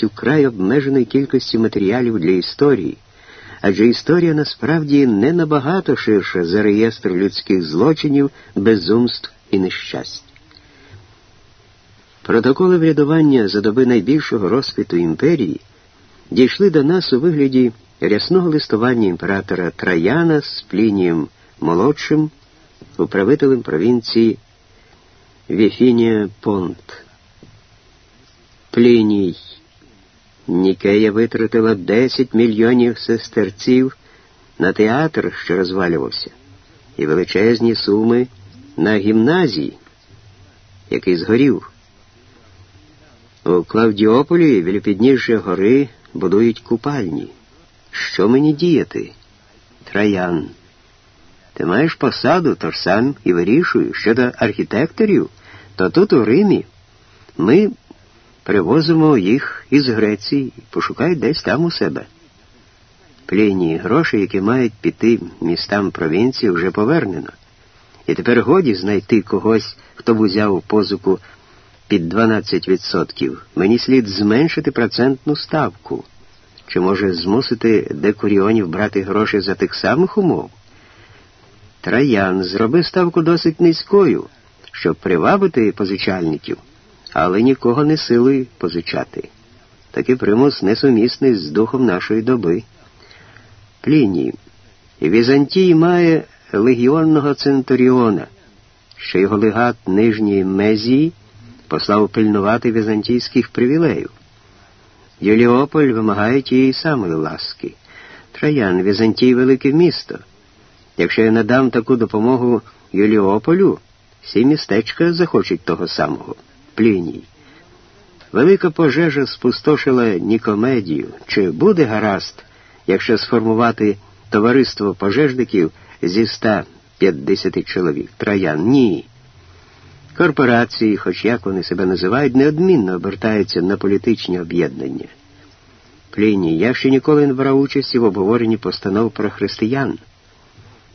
наявністю край обмеженої кількості матеріалів для історії, адже історія насправді не набагато ширша за реєстр людських злочинів, безумств і нещасть. Протоколи врядування за доби найбільшого розквіту імперії дійшли до нас у вигляді рясного листування імператора Траяна з Плінієм молодшим, управителем провінції Віфінія Понт. Пліній. Нікея витратила 10 мільйонів сестерців на театр, що розвалювався, і величезні суми на гімназії, який згорів. У Клавдіополі біля підніжжя гори будують купальні. Що мені діяти? Траян. Ти маєш посаду, тож сам і вирішую. Щодо архітекторів, то тут у Римі ми привозимо їх із Греції і пошукають десь там у себе. Пліні гроші, які мають піти містам провінції, вже повернено. І тепер годі знайти когось, хто б узяв позику під 12%. Мені слід зменшити процентну ставку. Чи може змусити декуріонів брати гроші за тих самих умов? Траян зробив ставку досить низькою, щоб привабити позичальників, але нікого не силою позичати. Такий примус несумісний з духом нашої доби. Пліній. Візантій має легіонного центуріона, що його легат Нижньої Мезії послав пильнувати візантійських привілеїв. Юліополь вимагає тієї самої ласки. Троян, Візантій велике місто. Якщо я надам таку допомогу Юліополю, всі містечка захочуть того самого. Пліній. Велика пожежа спустошила Нікомедію. Чи буде гаразд, якщо сформувати товариство пожежників зі 150 чоловік? Троян? Ні. Корпорації, хоч як вони себе називають, неодмінно обертаються на політичні об'єднання. Пліній, я ще ніколи не брав участі в обговоренні постанов про християн.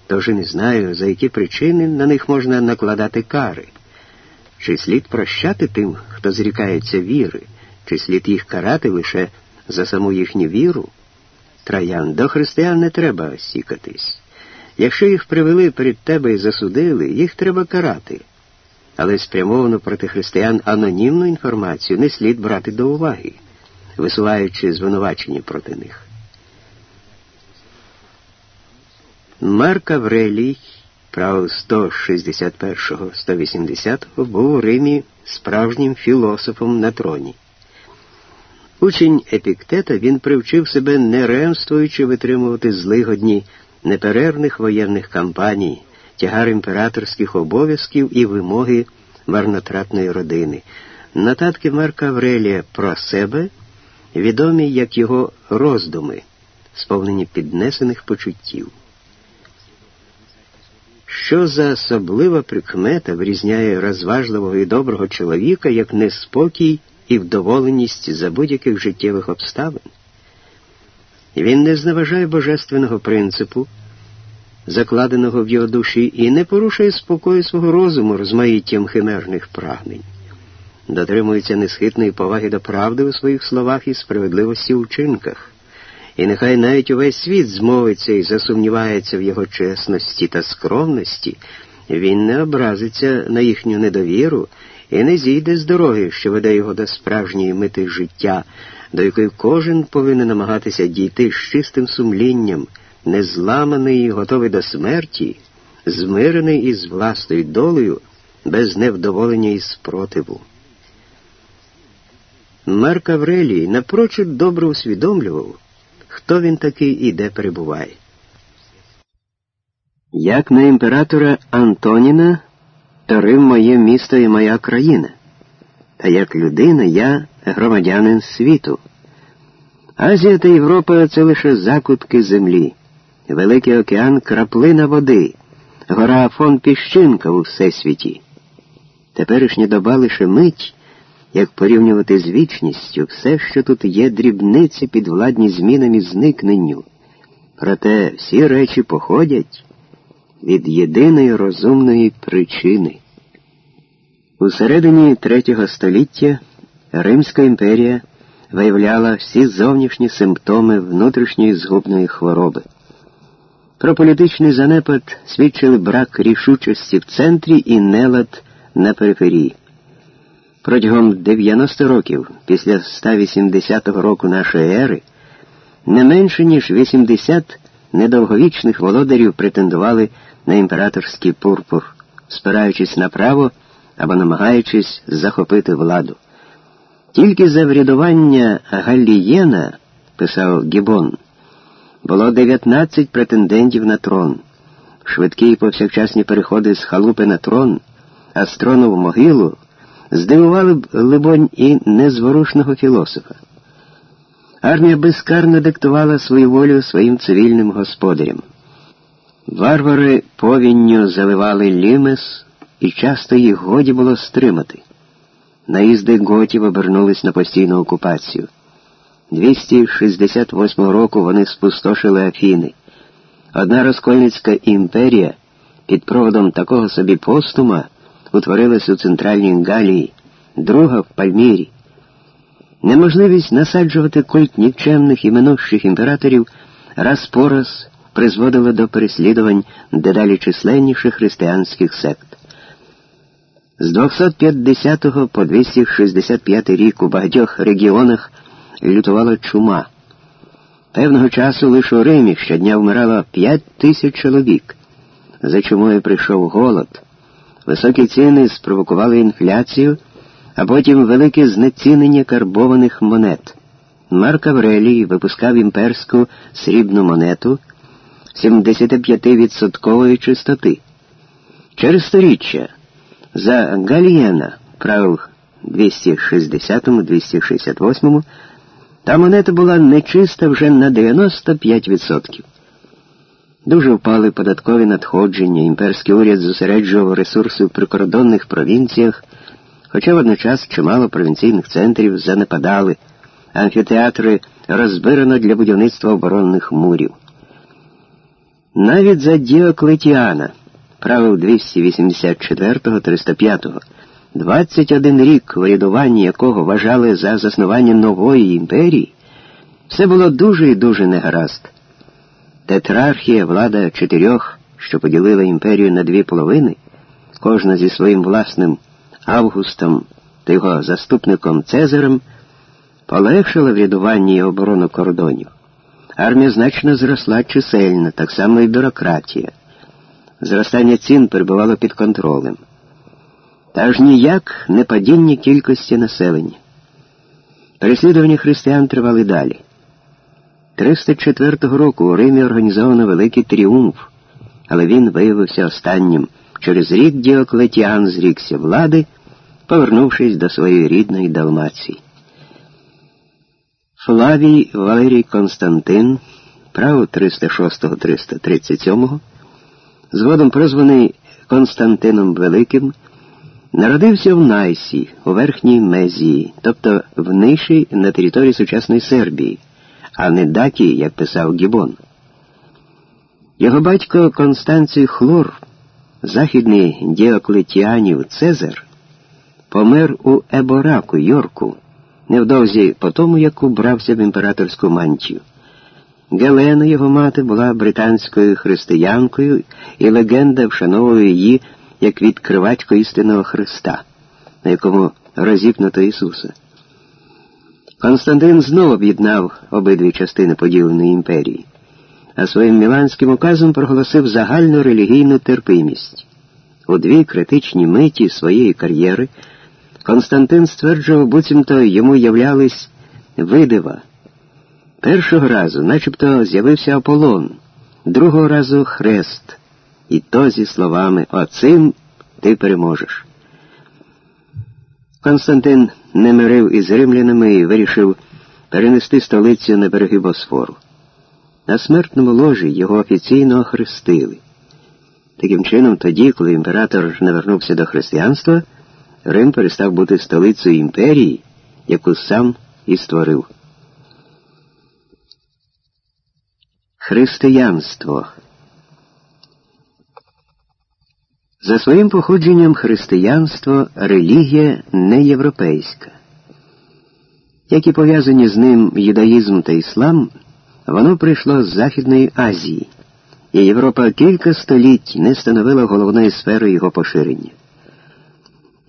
Тож і не знаю, за які причини на них можна накладати кари. Чи слід прощати тим, хто зрікається віри, чи слід їх карати лише за саму їхню віру? Троян, до християн не треба сікатись. Якщо їх привели перед тебе і засудили, їх треба карати. Але спрямовану проти християн анонімну інформацію не слід брати до уваги, висуваючи звинувачення проти них. Марк Аврелій, правил 161-180, був у Римі справжнім філософом на троні. Учень епіктета він привчив себе не ремствуючи витримувати злигодні неперервних воєнних кампаній, тягар імператорських обов'язків і вимоги марнотратної родини. Нотатки Марка Аврелія про себе відомі як його роздуми, сповнені піднесених почуттів. Що за особлива прикмета врізняє розважливого і доброго чоловіка як неспокій і вдоволеність за будь-яких життєвих обставин? Він не зневажає божественного принципу, закладеного в його душі, і не порушує спокою свого розуму розмаїттям химерних прагнень, дотримується несхитної поваги до правди у своїх словах і справедливості у вчинках. І нехай навіть увесь світ змовиться і засумнівається в його чесності та скромності, він не образиться на їхню недовіру і не зійде з дороги, що веде його до справжньої мети життя, до якої кожен повинен намагатися дійти з чистим сумлінням, незламаний і готовий до смерті, змирений із власною долею, без невдоволення і спротиву. Марк Аврелій напрочуд добре усвідомлював хто він такий і де перебуває. Як на імператора Антоніна, то Рим моє місто і моя країна, та як людина я громадянин світу. Азія та Європа це лише закутки землі, Великий океан краплина води, гора Афон піщинка у всесвіті. Теперішня доба лише мить як порівнювати з вічністю все, що тут є дрібниці підвладні змінам і зникненню. Проте всі речі походять від єдиної розумної причини. У середині третього століття Римська імперія виявляла всі зовнішні симптоми внутрішньої згубної хвороби. Про політичний занепад свідчили брак рішучості в центрі і нелад на периферії. Протягом 90 років після 180 року нашої ери не менше ніж 80 недовговічних володарів претендували на імператорський пурпур, спираючись на право або намагаючись захопити владу. Тільки за врядування Галлієна, писав Гібон, було 19 претендентів на трон, швидкі повсякчасні переходи з халупи на трон, а з трону в могилу здивували б, либонь, і незворушного філософа. Армія безкарно диктувала свою волю своїм цивільним господарям. Варвари повінню заливали лімес, і часто їх годі було стримати. Наїзди готів обернулись на постійну окупацію. 268 року вони спустошили Афіни. Одна розкольницька імперія під проводом такого собі постума утворилась у Центральній Галії, друга в Пальмірі. Неможливість насаджувати культ нікчемних і минущих імператорів раз по раз призводила до переслідувань дедалі численніших християнських сект. З 250 по 265 рік у багатьох регіонах лютувала чума. Певного часу лише у Римі щодня вмирало 5 тисяч чоловік. За чумою прийшов голод. Високі ціни спровокували інфляцію, а потім велике знецінення карбованих монет. Марк Аврелій випускав імперську срібну монету 75% чистоти. Через сторіччя за Галієна правил 260-268 та монета була нечиста вже на 95%. Дуже впали податкові надходження, імперський уряд зосереджував ресурси в прикордонних провінціях, хоча водночас чимало провінційних центрів занепадали, амфітеатри розбирано для будівництва оборонних мурів. Навіть за Діоклетіана, правил 284-305, 21 рік врядування якого вважали за заснування нової імперії, все було дуже і дуже негаразд. Тетрархія, влада чотирьох, що поділила імперію на дві половини, кожна зі своїм власним Августом та його заступником Цезарем, полегшила врядування і оборону кордонів. Армія значно зросла чисельно, так само і бюрократія. Зростання цін перебувало під контролем. Та ж ніяк не падіння кількості населення. Переслідування християн тривали далі. 304 року у Римі організовано великий тріумф, але він виявився останнім. Через рік Діоклетіан зрікся влади, повернувшись до своєї рідної Далмації. Флавій Валерій Константин, право 306-337, згодом прозваний Константином Великим, народився в Найсі, у Верхній Мезії, тобто в Ниші на території сучасної Сербії, а не Дакі, як писав Гібон. Його батько Констанцій Хлор, західний діоклетіанів Цезар, помер у Ебораку, Йорку невдовзі по тому, як убрався в імператорську мантію. Гелена, його мати, була британською християнкою, і легенда вшановує її як відкривачку істинного Христа, на якому розіпнуто Ісуса. Константин знову об'єднав обидві частини поділеної імперії, а своїм міланським указом проголосив загальну релігійну терпимість. У дві критичні миті своєї кар'єри. Константин стверджував, буцімто йому являлись видива. Першого разу начебто з'явився Аполлон, другого разу хрест, і то зі словами Оцим ти переможеш. Константин не мирив із римлянами і вирішив перенести столицю на береги Босфору. На смертному ложі його офіційно охрестили. Таким чином, тоді, коли імператор навернувся до християнства, Рим перестав бути столицею імперії, яку сам і створив. Християнство. За своїм походженням християнство релігія не європейська. Як і пов'язані з ним юдаїзм та іслам, воно прийшло з Західної Азії, і Європа кілька століть не становила головної сфери його поширення.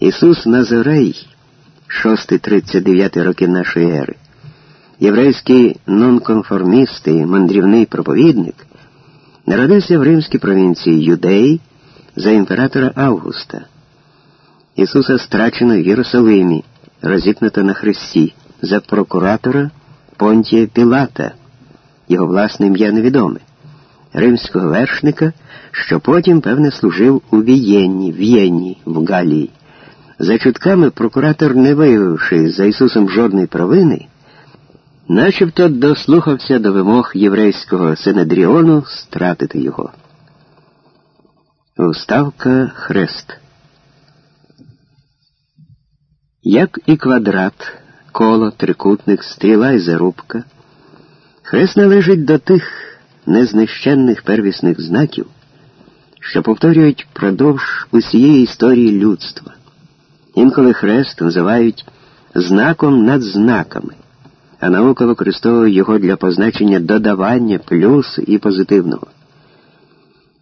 Ісус Назарей, 6-39 роки нашої ери, єврейський нонконформіст і мандрівний проповідник, народився в римській провінції Юдеї за імператора Августа. Ісуса страчено в Єрусалимі, розіпнуто на хресті, за прокуратора Понтія Пілата, його власне ім'я невідоме, римського вершника, що потім, певне, служив у Вієнні, В'єнні, в Галії. За чутками прокуратор, не виявивши за Ісусом жодної провини, начебто дослухався до вимог єврейського Синедріону стратити його. Вставка Хрест. Як і квадрат, коло, трикутник, стріла і зарубка, хрест належить до тих незнищенних первісних знаків, що повторюють продовж усієї історії людства. Інколи хрест називають знаком над знаками, а наука використовує його для позначення додавання плюс і позитивного.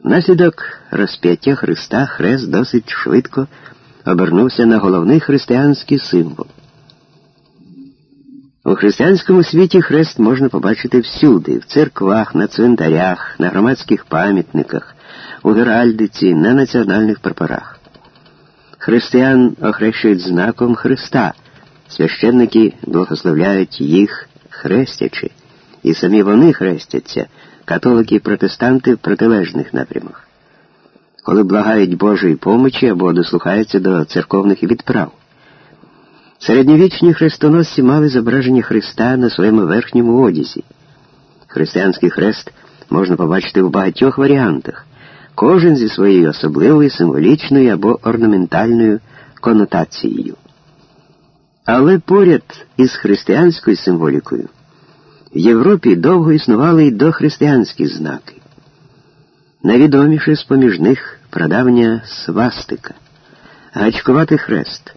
Внаслідок розп'яття Христа хрест досить швидко обернувся на головний християнський символ. У християнському світі хрест можна побачити всюди, в церквах, на цвинтарях, на громадських пам'ятниках, у геральдиці, на національних прапорах. Християн охрещують знаком Христа, священники благословляють їх хрестячи, і самі вони хрестяться, католики і протестанти в протилежних напрямах, коли благають Божої помочі або дослухаються до церковних відправ. Середньовічні хрестоносці мали зображення Христа на своєму верхньому одязі. Християнський хрест можна побачити в багатьох варіантах, кожен зі своєю особливою символічною або орнаментальною конотацією. Але поряд із християнською символікою Європі довго існували й дохристиянські знаки. Найвідоміше з поміж них прадавня свастика, гачкуватий хрест.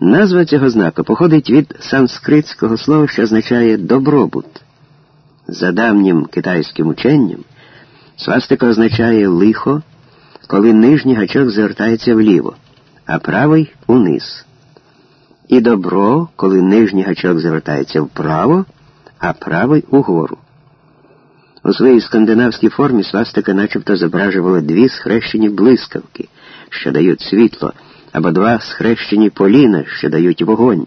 Назва цього знака походить від санскритського слова, що означає добробут. За давнім китайським ученням, свастика означає лихо, коли нижній гачок звертається вліво, а правий униз. І добро, коли нижній гачок звертається вправо, а правий угору. У своїй скандинавській формі свастика начебто зображувала дві схрещені блискавки, що дають світло або два схрещені поліна, що дають вогонь.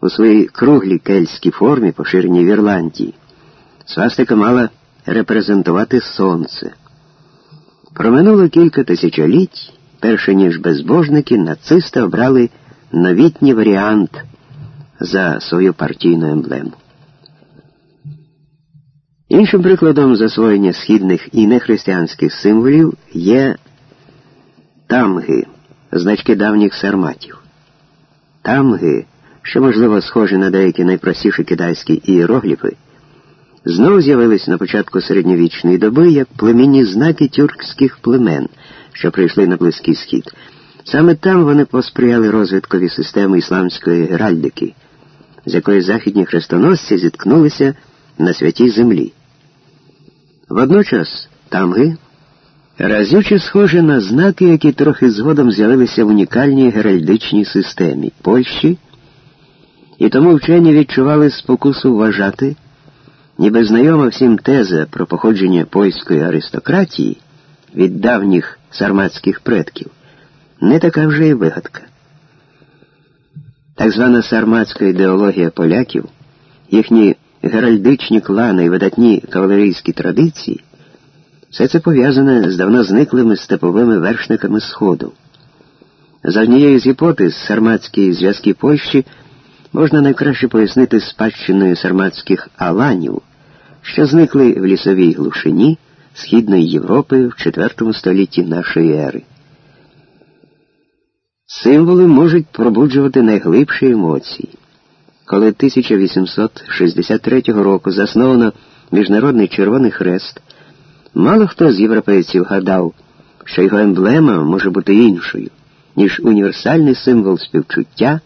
У своїй круглій кельтській формі, поширеній в Ірландії, свастика мала репрезентувати сонце. Проминуло кілька тисячоліть, перше ніж безбожники, нацисти обрали новітній варіант за свою партійну емблему. Іншим прикладом засвоєння східних і нехристиянських символів є тамги значки давніх сарматів. Тамги, що, можливо, схожі на деякі найпростіші китайські ієрогліфи, знову з'явились на початку середньовічної доби як племінні знаки тюркських племен, що прийшли на Близький Схід. Саме там вони посприяли розвиткові системи ісламської геральдики, з якої західні хрестоносці зіткнулися на святій землі. Водночас тамги разюче схоже на знаки, які трохи згодом з'явилися в унікальній геральдичній системі Польщі, і тому вчені відчували спокусу вважати, ніби знайома всім теза про походження польської аристократії від давніх сарматських предків, не така вже й вигадка. Так звана сарматська ідеологія поляків, їхні геральдичні клани і видатні кавалерійські традиції. Все це пов'язане з давно зниклими степовими вершниками Сходу. За однією з гіпотез сарматські зв'язки Польщі можна найкраще пояснити спадщиною сарматських аланів, що зникли в лісовій глушині Східної Європи в IV столітті нашої ери. Символи можуть пробуджувати найглибші емоції. Коли 1863 року засновано Міжнародний Червоний Хрест. Мало хто з європейців гадав, що його емблема може бути іншою, ніж універсальний символ співчуття,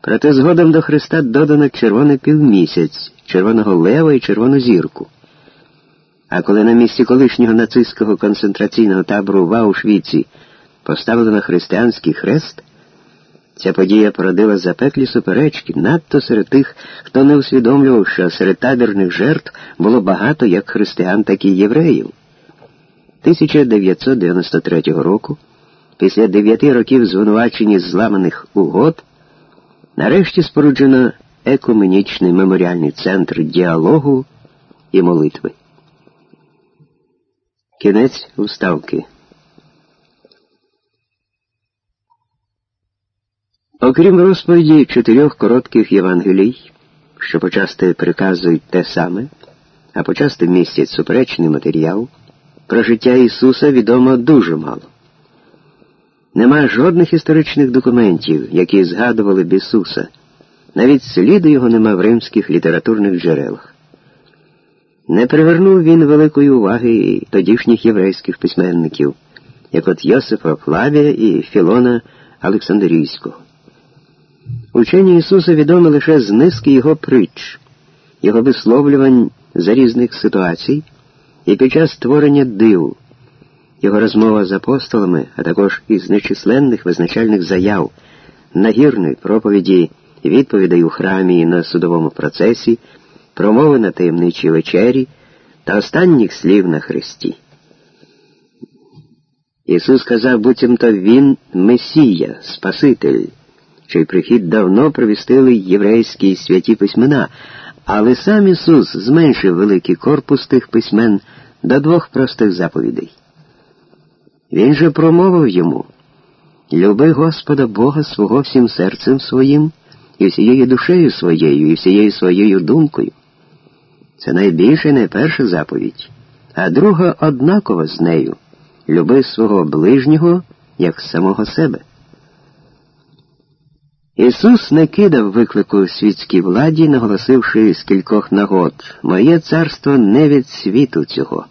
Проте згодом до Христа додано червоний півмісяць, червоного лева і червону зірку. А коли на місці колишнього нацистського концентраційного табору в Аушвіці поставлено християнський хрест, ця подія породила запеклі суперечки надто серед тих, хто не усвідомлював, що серед табірних жертв було багато як християн, так і євреїв. 1993 року, після дев'яти років звинувачення зламаних угод, нарешті споруджено екуменічний меморіальний центр діалогу і молитви. Кінець уставки. Окрім розповіді чотирьох коротких Євангелій, що почасти приказують те саме, а почасти містять суперечний матеріал, про життя Ісуса відомо дуже мало. Нема жодних історичних документів, які згадували б Ісуса, навіть сліду його нема в римських літературних джерелах. Не привернув він великої уваги тодішніх єврейських письменників, як от Йосифа Флавія і Філона Олександрійського. Учені Ісуса відомі лише з низки його притч, його висловлювань за різних ситуацій і під час створення див, його розмова з апостолами, а також із нечисленних визначальних заяв, нагірної проповіді, відповідей у храмі і на судовому процесі промови на таємничій вечері та останніх слів на Христі. Ісус сказав, буцімто Він Месія, Спаситель, чий прихід давно провістили єврейські святі письмена, але сам Ісус зменшив великий корпус тих письмен до двох простих заповідей. Він же промовив йому Люби Господа Бога свого всім серцем своїм, і всією душею своєю, і всією своєю думкою. Це найбільша і найперша заповідь, а друга однакова з нею люби свого ближнього як самого себе. Ісус не кидав виклику світській владі, наголосивши з кількох нагод Моє царство не від світу цього.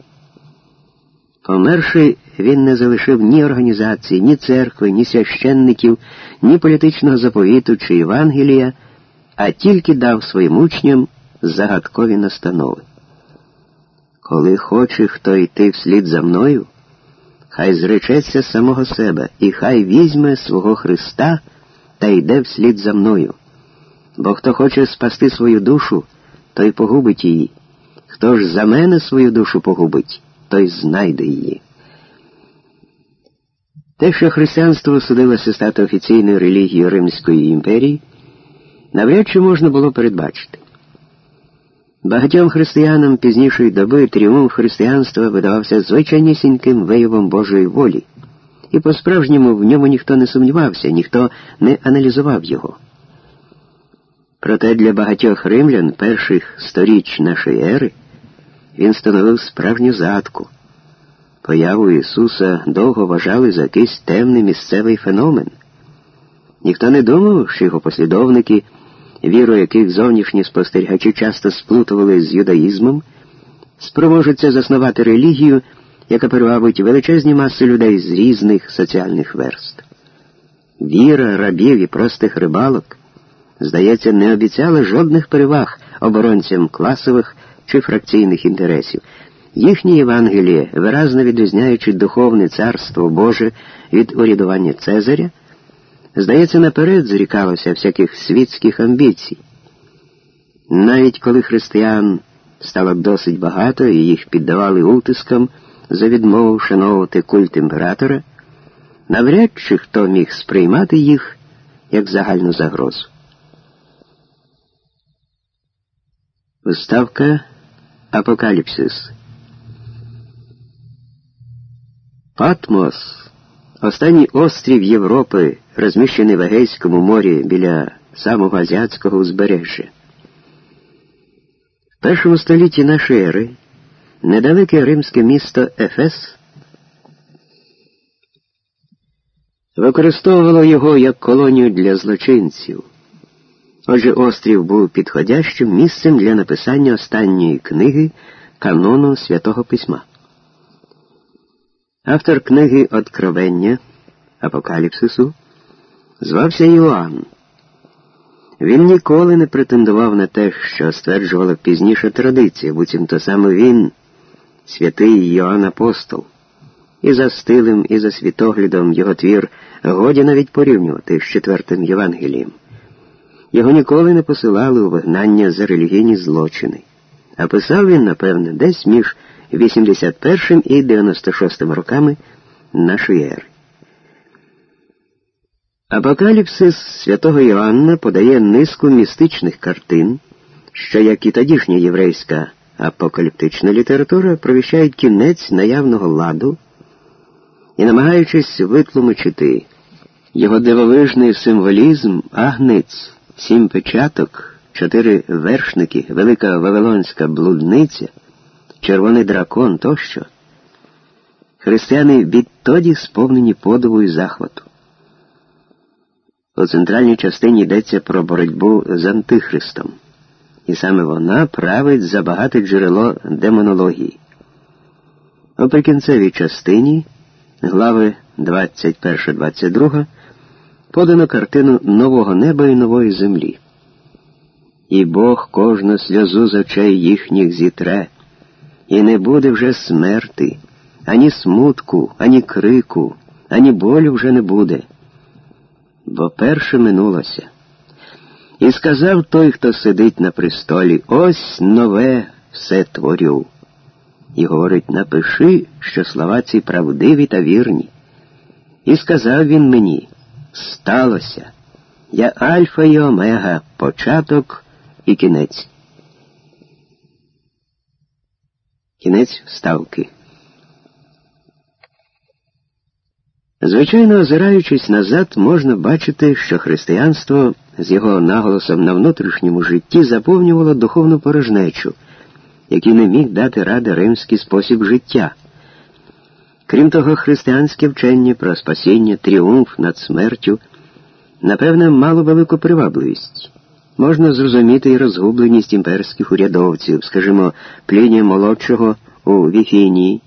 Померши, він не залишив ні організації, ні церкви, ні священників, ні політичного заповіту чи Євангелія, а тільки дав своїм учням загадкові настанови. Коли хоче хто йти вслід за мною, хай зречеться самого себе, і хай візьме свого Христа та йде вслід за мною. Бо хто хоче спасти свою душу, той погубить її. Хто ж за мене свою душу погубить, той знайде її. Те, що християнство судилося стати офіційною релігією Римської імперії, навряд чи можна було передбачити. Багатьом християнам пізнішої доби тріумф християнства видавався звичайнісіньким виявом Божої волі, і по-справжньому в ньому ніхто не сумнівався, ніхто не аналізував його. Проте для багатьох римлян перших сторіч нашої ери він становив справжню задку. Появу Ісуса довго вважали за якийсь темний місцевий феномен. Ніхто не думав, що його послідовники віру яких зовнішні спостерігачі часто сплутували з юдаїзмом, спроможуться заснувати релігію, яка привабить величезні маси людей з різних соціальних верст. Віра рабів і простих рибалок, здається, не обіцяла жодних переваг оборонцям класових чи фракційних інтересів. Їхні Євангеліє, виразно відрізняючи духовне царство Боже від урядування Цезаря, здається, наперед зрікалося всяких світських амбіцій. Навіть коли християн стало досить багато і їх піддавали утискам за відмову вшановувати культ імператора, навряд чи хто міг сприймати їх як загальну загрозу. Вставка Апокаліпсис Патмос Останній острів Європи, розміщений в Егейському морі біля самого азіатського узбережжя. В першому столітті нашої ери недалеке римське місто Ефес використовувало його як колонію для злочинців. Отже, острів був підходящим місцем для написання останньої книги канону святого письма. Автор книги Откровення Апокаліпсису звався Іоанн. Він ніколи не претендував на те, що стверджувала пізніша традиція, буцімто саме він, святий Йоанн Апостол. І за стилем, і за світоглядом його твір годі навіть порівнювати з четвертим Євангелієм. Його ніколи не посилали у вигнання за релігійні злочини, а писав він, напевне, десь між 81 і 96 роками нашої ери. Апокаліпсис святого Йоанна подає низку містичних картин, що, як і тодішня єврейська апокаліптична література, провіщають кінець наявного ладу і, намагаючись витлумачити його дивовижний символізм, агнець, сім печаток, чотири вершники, велика Вавилонська блудниця, червоний дракон тощо, християни відтоді сповнені подиву і захвату. У центральній частині йдеться про боротьбу з Антихристом, і саме вона править за багате джерело демонології. У прикінцевій частині, глави 21-22, подано картину нового неба і нової землі. І Бог кожну сльозу з очей їхніх зітре, і не буде вже смерти, ані смутку, ані крику, ані болю вже не буде бо перше минулося. І сказав той, хто сидить на престолі, ось нове все творю. І говорить, напиши, що слова ці правдиві та вірні. І сказав він мені, сталося. Я Альфа і Омега, початок і кінець. Кінець вставки. Звичайно, озираючись назад, можна бачити, що християнство з його наголосом на внутрішньому житті заповнювало духовну порожнечу, який не міг дати ради римський спосіб життя. Крім того, християнське вчення про спасіння, тріумф над смертю, напевне, мало велику привабливість. Можна зрозуміти і розгубленість імперських урядовців, скажімо, плінія молодшого у Віфінії.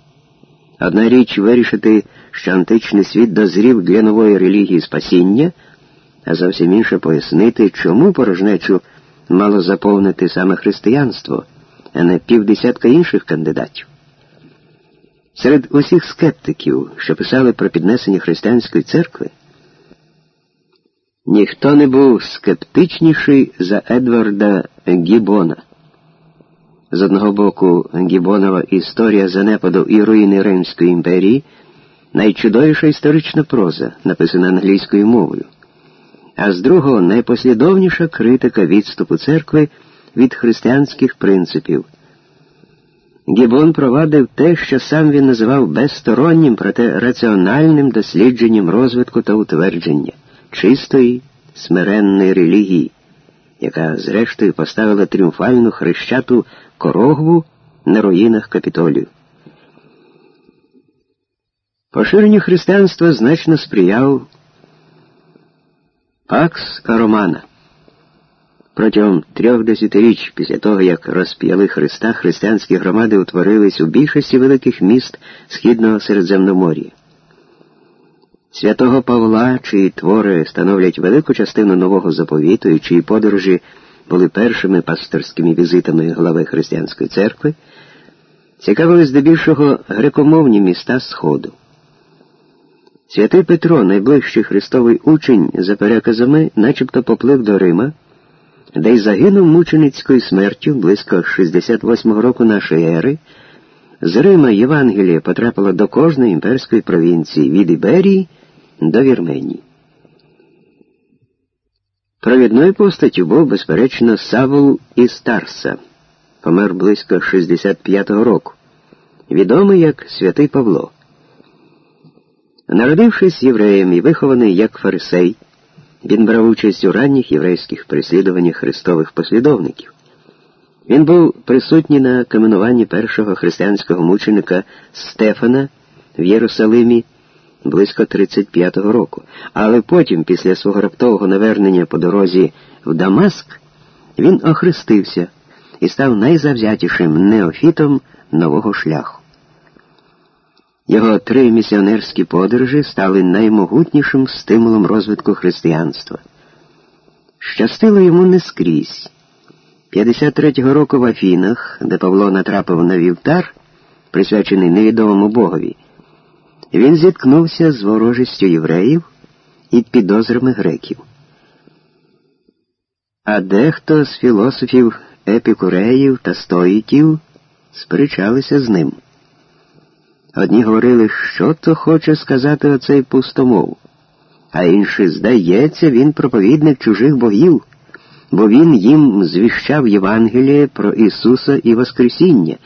Одна річ вирішити що античний світ дозрів для нової релігії спасіння, а зовсім інше пояснити, чому порожнечу мало заповнити саме християнство, а не півдесятка інших кандидатів. Серед усіх скептиків, що писали про піднесення християнської церкви, ніхто не був скептичніший за Едварда Гібона. З одного боку, Гібонова історія занепаду і руїни Римської імперії найчудовіша історична проза, написана англійською мовою, а з другого найпослідовніша критика відступу церкви від християнських принципів. Гібон провадив те, що сам він називав безстороннім, проте раціональним дослідженням розвитку та утвердження чистої, смиренної релігії, яка, зрештою, поставила тріумфальну хрещату корогву на руїнах капітолію. Поширенню християнства значно сприяв Пакс Романа. Протягом трьох десятиріч після того, як розп'яли Христа, християнські громади утворились у більшості великих міст Східного Середземномор'я. Святого Павла, чиї твори становлять велику частину нового заповіту і чиї подорожі були першими пасторськими візитами глави християнської церкви, цікавили здебільшого грекомовні міста Сходу. Святий Петро, найближчий Христовий учень, за переказами, начебто поплив до Рима, де й загинув мученицькою смертю близько 68-го року нашої ери. З Рима Євангелія потрапила до кожної імперської провінції від Іберії до Вірменії. Провідною постаттю був, безперечно, Савул із Тарса, помер близько 65-го року, відомий як Святий Павло. Народившись євреєм і вихований як фарисей, він брав участь у ранніх єврейських переслідуваннях христових послідовників. Він був присутній на каменуванні першого християнського мученика Стефана в Єрусалимі близько 35-го року, але потім, після свого раптового навернення по дорозі в Дамаск, він охрестився і став найзавзятішим неофітом нового шляху. Його три місіонерські подорожі стали наймогутнішим стимулом розвитку християнства. Щастило йому не скрізь. 53-го року в Афінах, де Павло натрапив на вівтар, присвячений невідомому богові, він зіткнувся з ворожістю євреїв і підозрами греків. А дехто з філософів епікуреїв та стоїтів сперечалися з ним. Одні говорили, що то хоче сказати оцей пустомов, а інші, здається, він проповідник чужих богів, бо він їм звіщав Євангеліє про Ісуса і Воскресіння,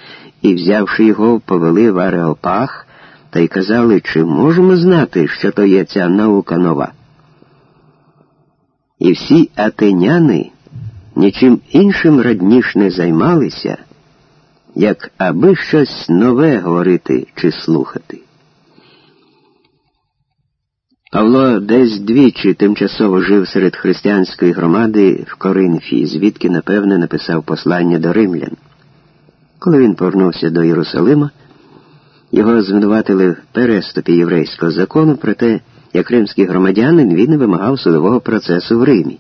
і, взявши його, повели в Ареопах та й казали, чи можемо знати, що то є ця наука нова. І всі атеняни нічим іншим радніш не займалися, як аби щось нове говорити чи слухати. Павло десь двічі тимчасово жив серед християнської громади в Коринфі, звідки, напевне, написав послання до римлян. Коли він повернувся до Єрусалима, його звинуватили в переступі єврейського закону, проте, як римський громадянин, він вимагав судового процесу в Римі.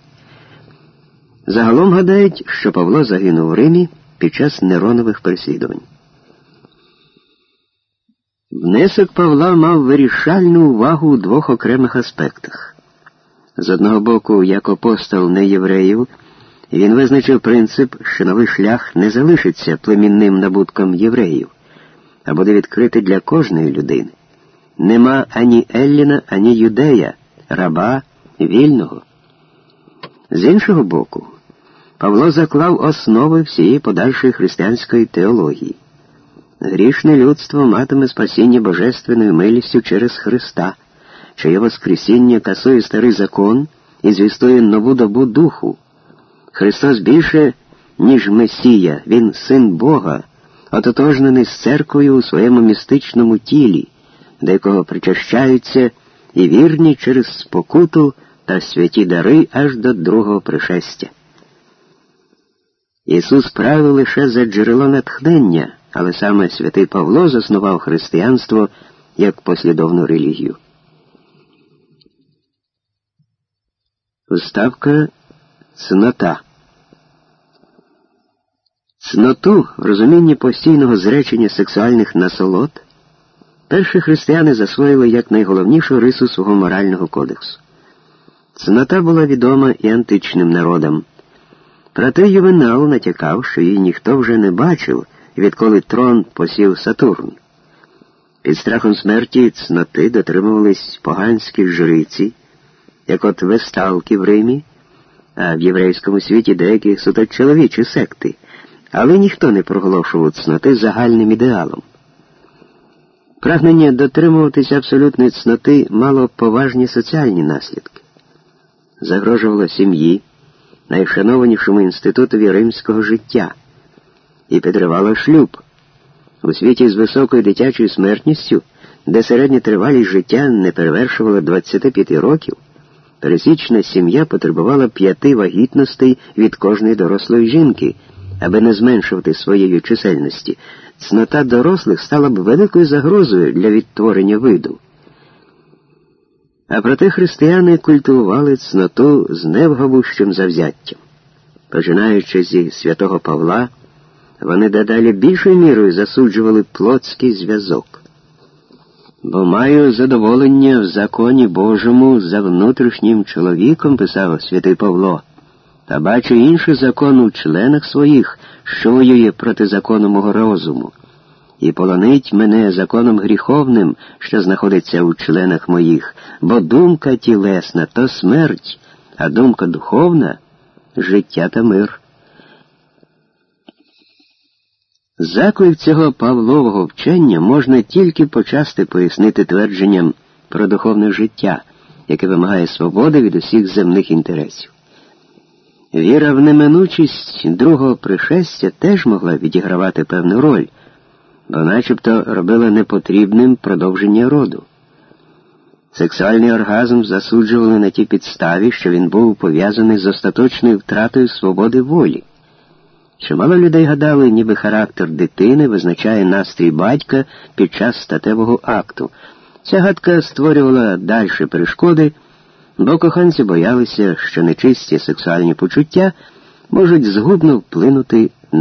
Загалом гадають, що Павло загинув в Римі під час Неронових переслідувань. Внесок Павла мав вирішальну увагу у двох окремих аспектах. З одного боку, як апостол неєвреїв, він визначив принцип, що новий шлях не залишиться племінним набутком євреїв, а буде відкритий для кожної людини. Нема ані Елліна, ані юдея, раба, вільного. З іншого боку, Павло заклав основи всієї подальшої християнської теології. Грішне людство матиме спасіння божественною милістю через Христа, чиє Воскресіння касує старий закон і звістує нову добу духу. Христос більше, ніж Месія, Він син Бога, ототожнений з церквою у своєму містичному тілі, до якого причащаються і вірні через спокуту та святі дари аж до другого пришестя. Ісус правив лише за джерело натхнення, але саме святий Павло заснував християнство як послідовну релігію. Вставка цнота. Цноту в розумінні постійного зречення сексуальних насолод перші християни засвоїли як найголовнішу рису свого морального кодексу. Цнота була відома і античним народам. Проте Ювенал натякав, що її ніхто вже не бачив, відколи трон посів Сатурн. Під страхом смерті цноти дотримувались поганські жриці, як от весталки в Римі, а в єврейському світі деякі суто чоловічі секти, але ніхто не проголошував цноти загальним ідеалом. Прагнення дотримуватися абсолютної цноти мало поважні соціальні наслідки, загрожувало сім'ї найшанованішому інститутові римського життя і підривала шлюб. У світі з високою дитячою смертністю, де середня тривалість життя не перевершувала 25 років, пересічна сім'я потребувала п'яти вагітностей від кожної дорослої жінки, аби не зменшувати своєї чисельності. Цнота дорослих стала б великою загрозою для відтворення виду. А проте християни культивували цноту з невгавущим завзяттям. Починаючи зі святого Павла, вони дедалі більшою мірою засуджували плотський зв'язок. Бо маю задоволення в законі Божому за внутрішнім чоловіком, писав святий Павло, та бачу інший закон у членах своїх, що воює проти закону мого розуму і полонить мене законом гріховним, що знаходиться у членах моїх, бо думка тілесна то смерть, а думка духовна життя та мир. Заклик цього Павлового вчення можна тільки почасти пояснити твердженням про духовне життя, яке вимагає свободи від усіх земних інтересів. Віра в неминучість другого пришестя теж могла відігравати певну роль бо начебто робила непотрібним продовження роду. Сексуальний оргазм засуджували на тій підставі, що він був пов'язаний з остаточною втратою свободи волі. Чимало людей гадали, ніби характер дитини визначає настрій батька під час статевого акту. Ця гадка створювала дальші перешкоди бо коханці боялися, що нечисті сексуальні почуття можуть згубно вплинути